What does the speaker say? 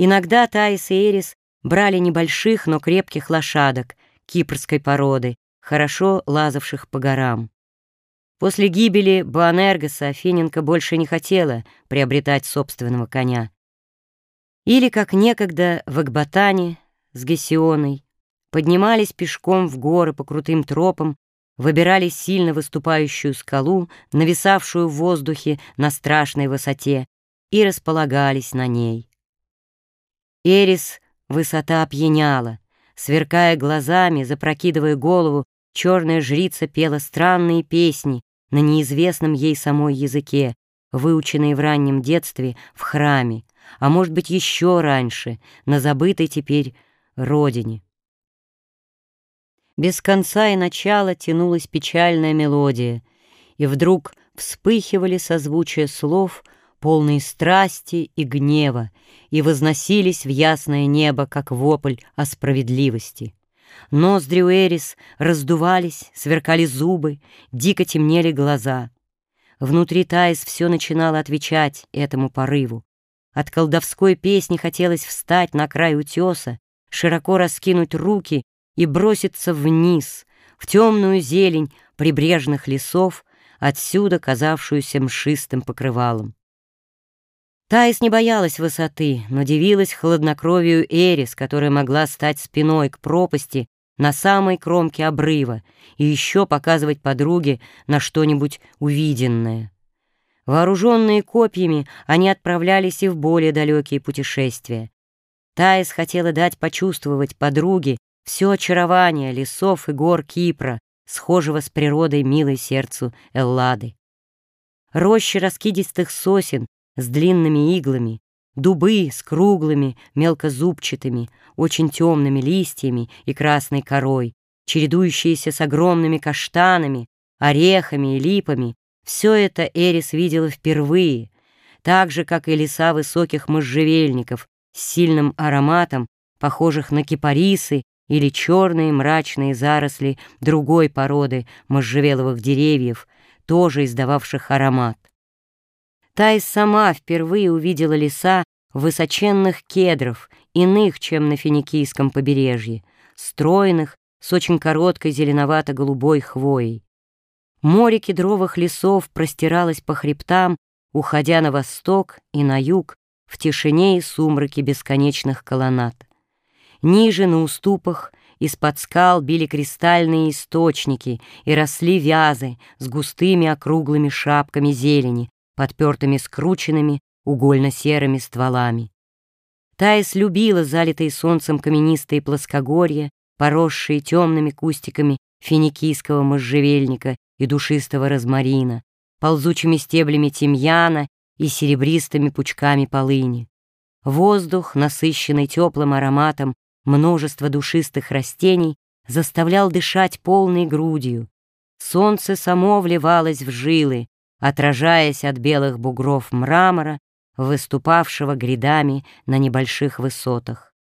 Иногда Таис и Эрис брали небольших, но крепких лошадок кипрской породы, хорошо лазавших по горам. После гибели Буанергоса Афиненко больше не хотела приобретать собственного коня. Или, как некогда в Акбатане с Гесионой, поднимались пешком в горы по крутым тропам, выбирали сильно выступающую скалу, нависавшую в воздухе на страшной высоте, и располагались на ней. Эрис высота опьяняла, сверкая глазами, запрокидывая голову, черная жрица пела странные песни, на неизвестном ей самой языке, выученные в раннем детстве в храме, а может быть еще раньше, на забытой теперь родине. Без конца и начала тянулась печальная мелодия, и вдруг вспыхивали созвучия слов, полные страсти и гнева, и возносились в ясное небо, как вопль о справедливости. Ноздри у Эрис раздувались, сверкали зубы, дико темнели глаза. Внутри Таис все начинало отвечать этому порыву. От колдовской песни хотелось встать на край утеса, широко раскинуть руки и броситься вниз, в темную зелень прибрежных лесов, отсюда казавшуюся мшистым покрывалом. Таис не боялась высоты, но дивилась хладнокровию Эрис, которая могла стать спиной к пропасти на самой кромке обрыва и еще показывать подруге на что-нибудь увиденное. Вооруженные копьями, они отправлялись и в более далекие путешествия. Таис хотела дать почувствовать подруге все очарование лесов и гор Кипра, схожего с природой милой сердцу Эллады. Рощи раскидистых сосен с длинными иглами, дубы с круглыми, мелкозубчатыми, очень темными листьями и красной корой, чередующиеся с огромными каштанами, орехами и липами, все это Эрис видела впервые, так же, как и леса высоких можжевельников с сильным ароматом, похожих на кипарисы или черные мрачные заросли другой породы можжевеловых деревьев, тоже издававших аромат. Тай сама впервые увидела леса высоченных кедров, иных, чем на финикийском побережье, стройных, с очень короткой зеленовато-голубой хвоей. Море кедровых лесов простиралось по хребтам, уходя на восток и на юг, в тишине и сумраке бесконечных колоннад. Ниже, на уступах, из-под скал били кристальные источники и росли вязы с густыми округлыми шапками зелени, подпертыми скрученными угольно-серыми стволами. Таис любила залитые солнцем каменистые плоскогорья, поросшие темными кустиками финикийского можжевельника и душистого розмарина, ползучими стеблями тимьяна и серебристыми пучками полыни. Воздух, насыщенный теплым ароматом множества душистых растений, заставлял дышать полной грудью. Солнце само вливалось в жилы, отражаясь от белых бугров мрамора, выступавшего грядами на небольших высотах.